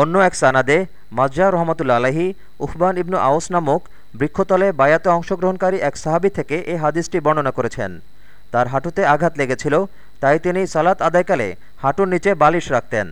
অন্য এক সানাদে মাজা রহমতুল্লা আলহি উফবান ইবনু আউস নামক বৃক্ষতলে বায়াতে অংশগ্রহণকারী এক সাহাবি থেকে এই হাদিসটি বর্ণনা করেছেন। তার হাঁটুতে আঘাত লেগেছিল, তাই তিনি সালাত আদায়কালে হাঁটুর নিচে বালিশ রাখতেন।